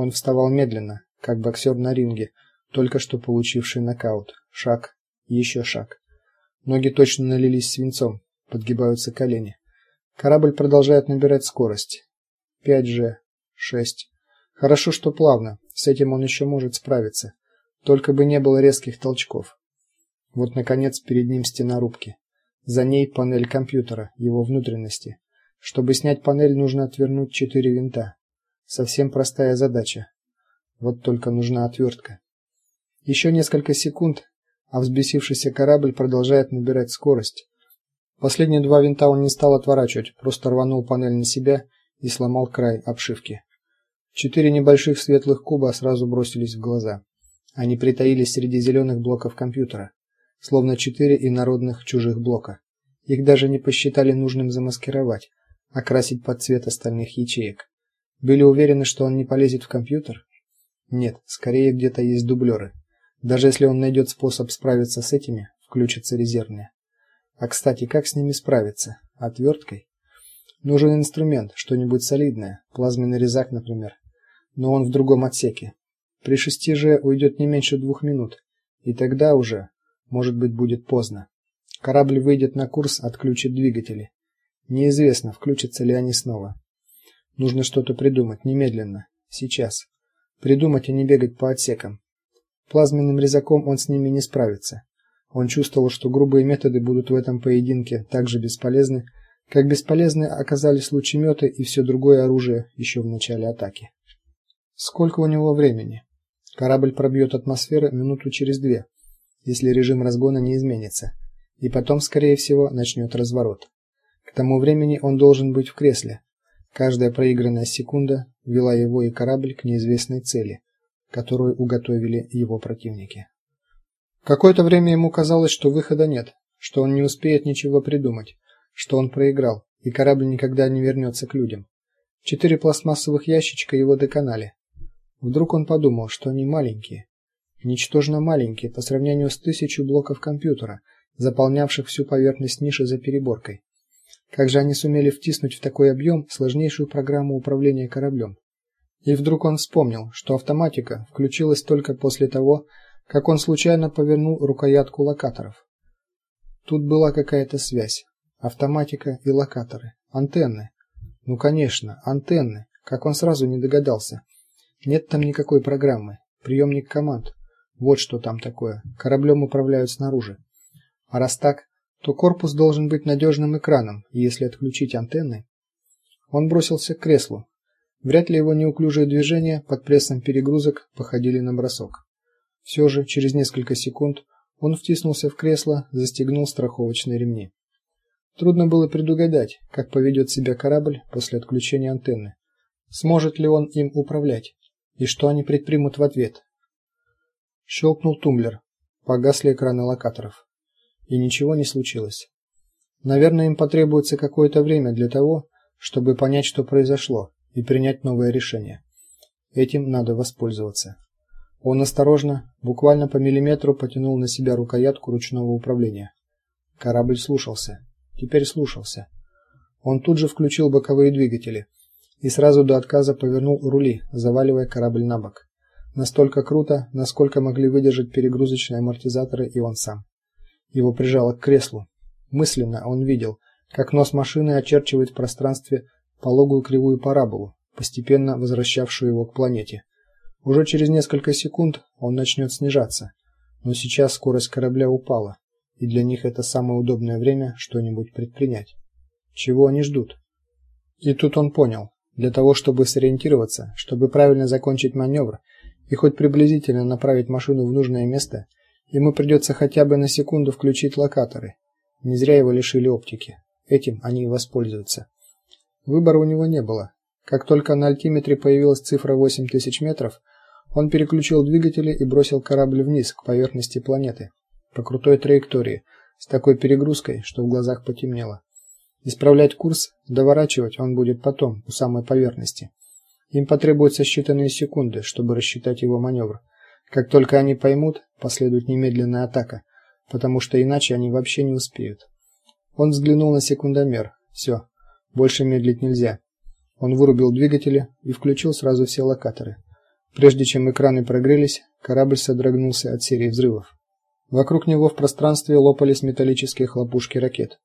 Он вставал медленно, как боксер на ринге, только что получивший нокаут. Шаг, еще шаг. Ноги точно налились свинцом, подгибаются колени. Корабль продолжает набирать скорость. 5G, 6. Хорошо, что плавно. С этим он еще может справиться. Только бы не было резких толчков. Вот наконец перед ним стена рубки. За ней панель компьютера, его внутренности. Чтобы снять панель, нужно отвернуть четыре винта. Совсем простая задача. Вот только нужна отвертка. Еще несколько секунд, а взбесившийся корабль продолжает набирать скорость. Последние два винта он не стал отворачивать, просто рванул панель на себя и сломал край обшивки. Четыре небольших светлых куба сразу бросились в глаза. Они притаились среди зеленых блоков компьютера, словно четыре инородных чужих блока. Их даже не посчитали нужным замаскировать, окрасить под цвет остальных ячеек. Были уверены, что он не полезет в компьютер? Нет, скорее где-то есть дублеры. Даже если он найдет способ справиться с этими, включатся резервные. А, кстати, как с ними справиться? Отверткой? Нужен инструмент, что-нибудь солидное, плазменный резак, например. Но он в другом отсеке. При 6G уйдет не меньше двух минут, и тогда уже, может быть, будет поздно. Корабль выйдет на курс, отключит двигатели. Неизвестно, включатся ли они снова. Нужно что-то придумать немедленно, сейчас. Придумать и не бегать по отсекам. Плазменным резаком он с ними не справится. Он чувствовал, что грубые методы будут в этом поединке так же бесполезны, как бесполезны оказались лучеметы и все другое оружие еще в начале атаки. Сколько у него времени? Корабль пробьет атмосферу минуту через две, если режим разгона не изменится, и потом, скорее всего, начнет разворот. К тому времени он должен быть в кресле. Каждая проигранная секунда вела его и корабль к неизвестной цели которую уготовили его противники. Какое-то время ему казалось, что выхода нет, что он не успеет ничего придумать, что он проиграл, и корабль никогда не вернется к людям. Четыре пластмассовых ящичка его доконали. Вдруг он подумал, что они маленькие, ничтожно маленькие по сравнению с тысячу блоков компьютера, заполнявших всю поверхность ниши за переборкой. Как же они сумели втиснуть в такой объем сложнейшую программу управления кораблем? И вдруг он вспомнил, что автоматика включилась только после того, как он случайно повернул рукоятку локаторов. Тут была какая-то связь. Автоматика и локаторы, антенны. Ну, конечно, антенны. Как он сразу не догадался. Нет там никакой программы. Приемник команд. Вот что там такое. Кораблем управляют снаружи. А раз так, то корпус должен быть надежным экраном, если отключить антенны, он бросился к креслу, Вряд ли его неуклюжие движения под прессом перегрузок походили на бросок. Все же через несколько секунд он втиснулся в кресло, застегнул страховочные ремни. Трудно было предугадать, как поведет себя корабль после отключения антенны. Сможет ли он им управлять и что они предпримут в ответ? Щелкнул тумблер. Погасли экраны локаторов. И ничего не случилось. Наверное, им потребуется какое-то время для того, чтобы понять, что произошло и принять новое решение. Этим надо воспользоваться. Он осторожно, буквально по миллиметру потянул на себя рукоятку ручного управления. Корабль слушался. Теперь слушался. Он тут же включил боковые двигатели и сразу до отказа повернул рули, заваливая корабль на бок. Настолько круто, насколько могли выдержать перегрузочные амортизаторы и он сам. Его прижало к креслу. Мысленно он видел, как нос машины очерчивает в пространстве пологую кривую параболу, постепенно возвращавшую его к планете. Уже через несколько секунд он начнет снижаться, но сейчас скорость корабля упала, и для них это самое удобное время что-нибудь предпринять. Чего они ждут? И тут он понял, для того, чтобы сориентироваться, чтобы правильно закончить маневр и хоть приблизительно направить машину в нужное место, ему придется хотя бы на секунду включить локаторы. Не зря его лишили оптики. Этим они и воспользуются. Выбора у него не было. Как только на альтиметре появилась цифра 8000 метров, он переключил двигатели и бросил корабль вниз к поверхности планеты по крутой траектории, с такой перегрузкой, что в глазах потемнело. Исправлять курс, доворачивать он будет потом, у самой поверхности. Им потребуется считанные секунды, чтобы рассчитать его маневр. Как только они поймут, последует немедленная атака, потому что иначе они вообще не успеют. Он взглянул на секундомер. Все, больше медлить нельзя. Он вырубил двигатели и включил сразу все локаторы. Прежде чем экраны прогрелись, корабль содрогнулся от серии взрывов. Вокруг него в пространстве лопались металлические хлопушки ракет.